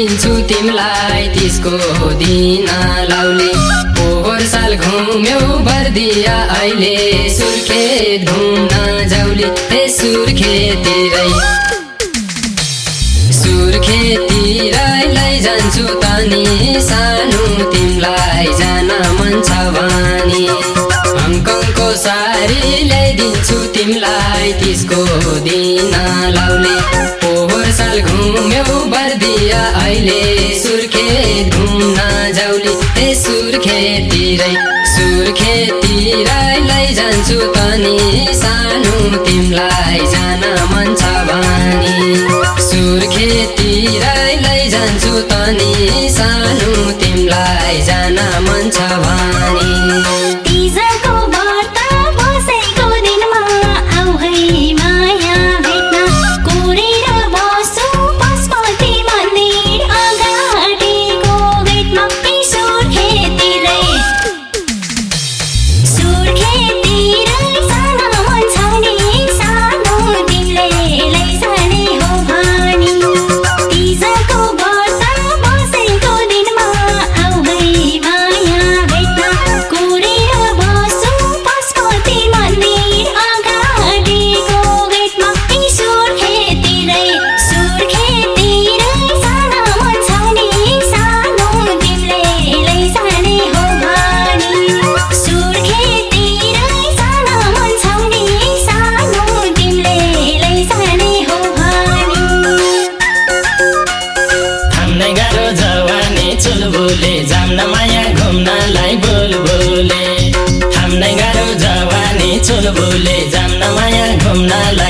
ल्याइदिन्छु तिमीलाई तिसको दिन लाउले पोहोर साल घुम्यौ बर्दिया अहिले सुर्खेत घुम्न जाउले हे सुर्खेतिरै। सुर्खेतिरै लैजान्छु तनी सानो तिमीलाई जान मन छ भने हङकङको सारी ल्याइदिन्छु तिमीलाई तिसको दिन लाउने। साल घुम्यौ बर्दिया अहिले सुर्खेत घुम्न जाउली। हे सुर्खेतिरै सुर्खेतिरै लैजान्छु तनी। सानो तिमीलाई जान मन छ भने। सुर्खेतिरै लैजान्छु तनी। सानो तिमीलाई जान मन छ चुलबुले जाम्न माया घुम्नलाई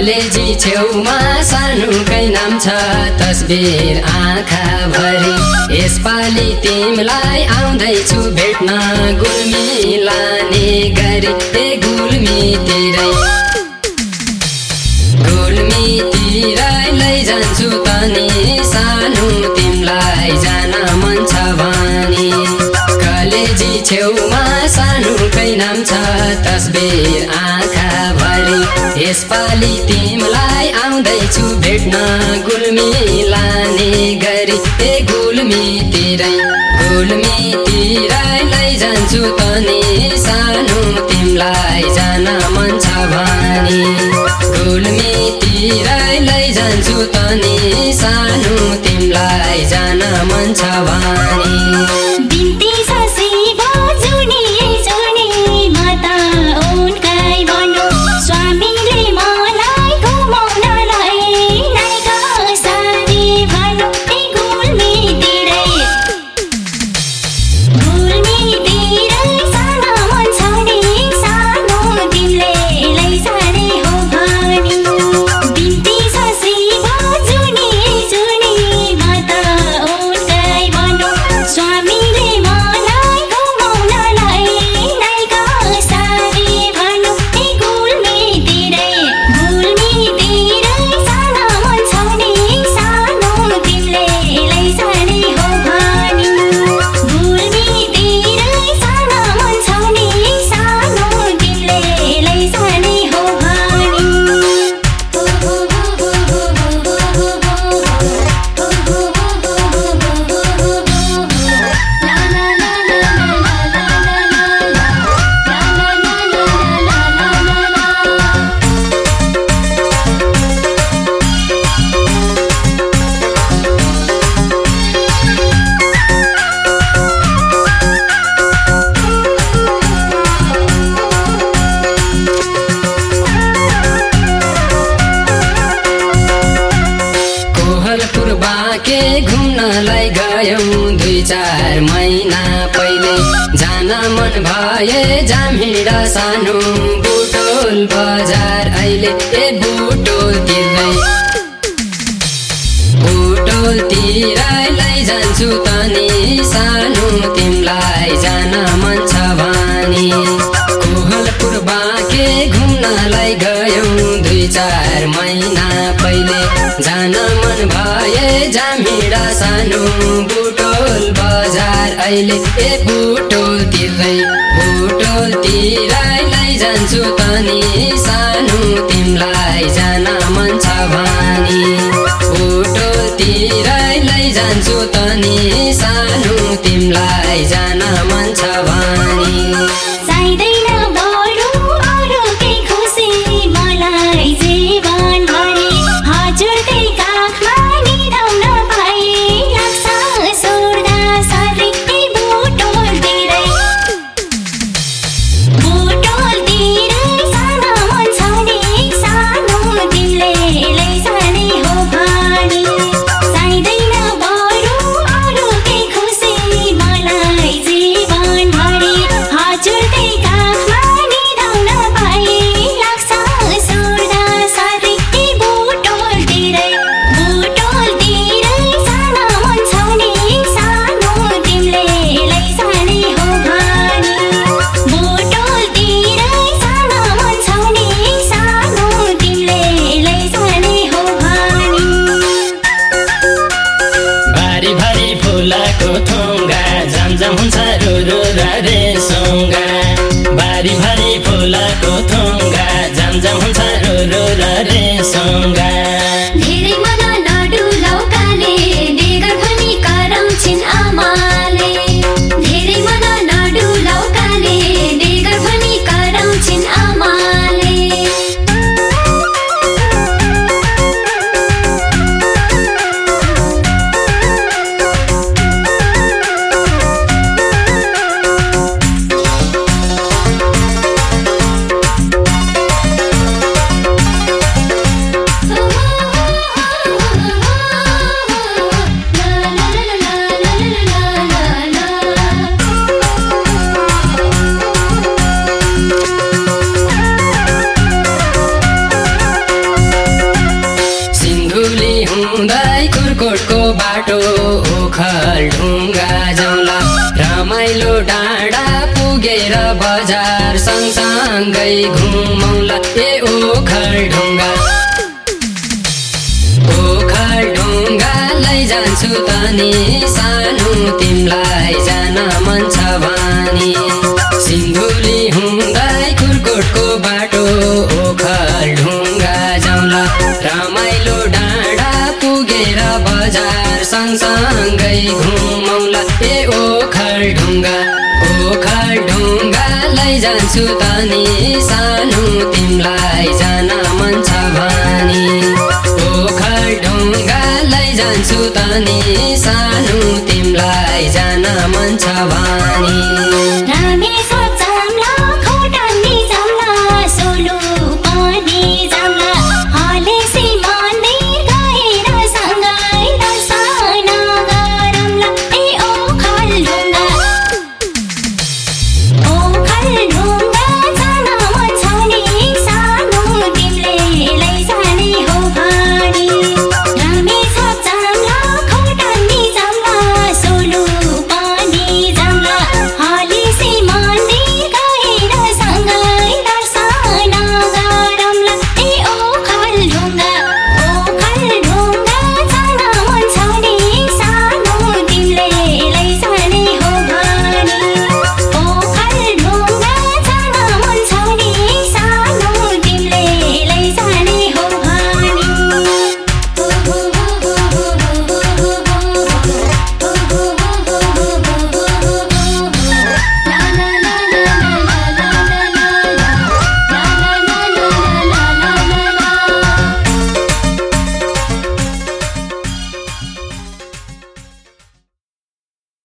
कलेजी छेउमा सानोकै नाम छ तस्बिर आँखा भरि यसपालि तिमीलाई आउँदैछु भेट्न गुल्मी लाने गरी ए गुल्मीतिरै। गुल्मीतिरै लैजान्छु तनी सानो तिमीलाई जान मन छ भने कलेजी छेउमा सानोकै नाम छ तस्बिर आँखा भरि यसपालि तिमीलाई आउँदैछु भेट्न गुल्मी लाने गरी। ए गुल्मीतिरै गुल्मीतिरै लैजान्छु तनी सानो तिमीलाई जान मन छ भने। गुल्मीतिरै लैजान्छु तनी सानो तिमीलाई जान मन छ भने। भए जामिडा सानो बुटोल बजार अहिले ए बुटोल तिर्दै। बुटोलतिर लैजान्छु तनी सानो तिमीलाई जान मन छ भने। कोहलपुर बाँके घुम्नलाई गयौँ दुई चार महिना पहिले। जान मन भए जामिडा सानो बुटोल बजार अहिले ए बुटोल तिर्दै बुटोल तिर लैजान्छु तनी सानो तिमीलाई जान मन छ भने बुटोल तिर लैजान्छु तनी सानो तिमीलाई जान मन छ भने भारी फुलाको थुङ्गा झमझम हुन्छ रुरु र रेसुङ्गा पुगेर बजार सँगसँगै घुमौला ए ओखल ढुङ्गा। ओखल ढुङ्गा लैजान्छु तनी सानो तिमीलाई जान मन छ भने। सिन्धुली हुँदै कुर्कोटको बाटो ओखल ढुङ्गा जाउँला। रमाइलो डाँडा पुगेर बजार सँगसँगै घुमौला ए ओखल ढुङ्गा। ढुङ्गा लैजान्छु तनी सानो तिमीलाई जान मन छ भने। ओखल ढुङ्गा लैजान्छु तनी सानो तिमीलाई जान मन छ भने।